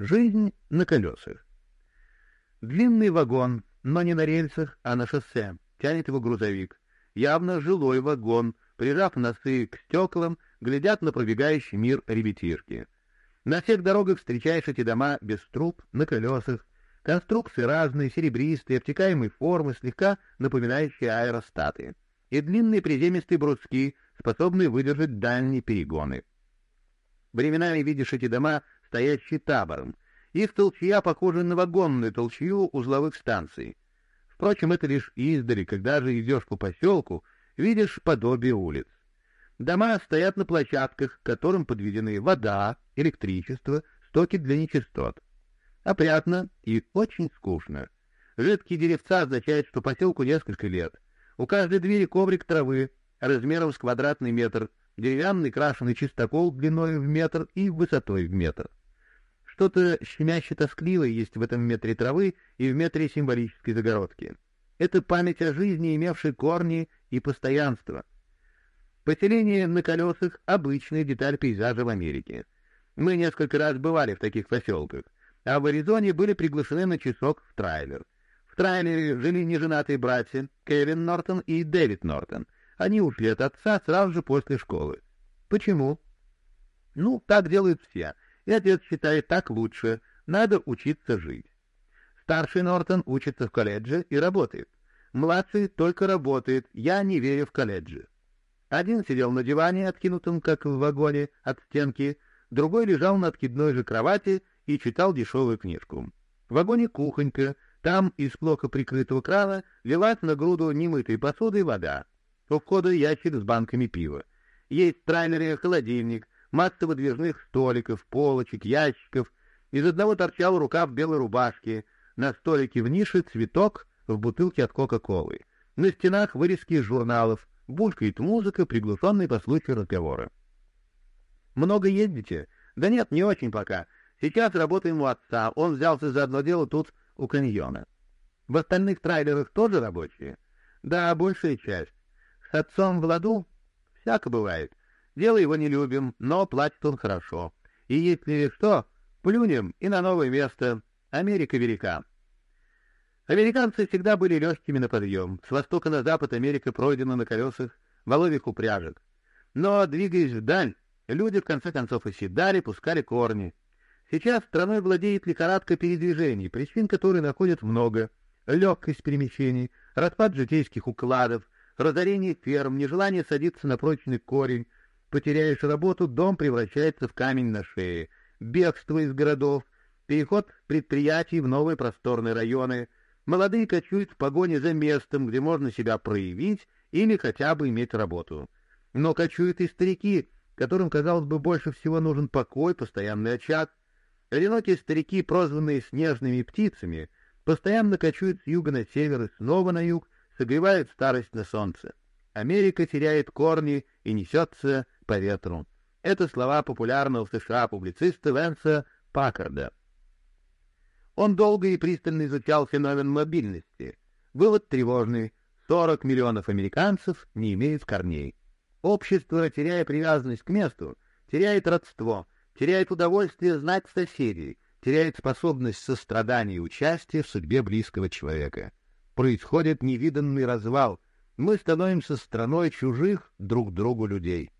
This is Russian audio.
Жизнь на колесах. Длинный вагон, но не на рельсах, а на шоссе, тянет его грузовик. Явно жилой вагон, прижав носы к стеклам, глядят на пробегающий мир ребятишки. На всех дорогах встречаешь эти дома без труб, на колесах. Конструкции разные, серебристые, обтекаемой формы, слегка напоминающие аэростаты. И длинные приземистые бруски, способные выдержать дальние перегоны. Временами видишь эти дома, стоящие табором. Их толчья похожа на вагонную толчью узловых станций. Впрочем, это лишь издали, когда же идешь по поселку, видишь подобие улиц. Дома стоят на площадках, к которым подведены вода, электричество, стоки для нечистот. Опрятно и очень скучно. Жидкие деревца означают, что поселку несколько лет. У каждой двери коврик травы, размером с квадратный метр, деревянный крашеный чистокол длиной в метр и высотой в метр. Что-то щемяще-тоскливое есть в этом метре травы и в метре символической загородки. Это память о жизни, имевшей корни и постоянство. Поселение на колесах — обычная деталь пейзажа в Америке. Мы несколько раз бывали в таких поселках, а в Аризоне были приглашены на часок в трейлер. В трейлере жили неженатые братья Кевин Нортон и Дэвид Нортон. Они ушли от отца сразу же после школы. Почему? Ну, так делают все — и отец считает так лучше, надо учиться жить. Старший Нортон учится в колледже и работает. Младший только работает, я не верю в колледжи. Один сидел на диване, откинутом, как в вагоне, от стенки, другой лежал на откидной же кровати и читал дешевую книжку. В вагоне кухонька, там из плохо прикрытого крана лилась на груду немытой посуды вода. У входа ящик с банками пива. Есть в холодильник, масса выдвижных столиков, полочек, ящиков. Из одного торчал рукав белой рубашки, на столике в нише цветок в бутылке от Кока-Колы. На стенах вырезки из журналов, булькает музыка, приглушенная по случаю разговора. «Много ездите?» «Да нет, не очень пока. Сейчас работаем у отца, он взялся за одно дело тут, у каньона». «В остальных трейлерах тоже рабочие?» «Да, большая часть. С отцом в ладу?» «Всяко бывает. Дело его не любим, но платит он хорошо. И если что, плюнем и на новое место. Америка велика. Американцы всегда были легкими на подъем. С востока на запад Америка пройдена на колесах воловьих упряжек. Но, двигаясь вдаль, люди в конце концов оседали, пускали корни. Сейчас страной владеет лихорадка передвижений, причин которой находят много. Легкость перемещений, распад житейских укладов, разорение ферм, нежелание садиться на прочный корень, Потеряешь работу, дом превращается в камень на шее. Бегство из городов, переход предприятий в новые просторные районы. Молодые кочуют в погоне за местом, где можно себя проявить или хотя бы иметь работу. Но кочуют и старики, которым, казалось бы, больше всего нужен покой, постоянный очаг. Одинокие старики, прозванные снежными птицами, постоянно кочуют с юга на север и снова на юг, согревают старость на солнце. Америка теряет корни и несется по ветру. Это слова популярного в США публициста Лэнса Паккарда. Он долго и пристально изучал феномен мобильности. Вывод тревожный. 40 миллионов американцев не имеют корней. Общество, теряя привязанность к месту, теряет родство, теряет удовольствие знать соседей, теряет способность сострадания и участия в судьбе близкого человека. Происходит невиданный развал. Мы становимся страной чужих друг другу людей.